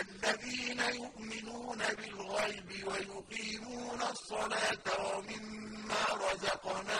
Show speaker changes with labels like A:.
A: الَّذِينَ يُؤْمِنُونَ بِالْغَيْبِ وَيُقِيمُونَ الصَّلَاةَ وَمِمَّا رَزَقْنَاهُمْ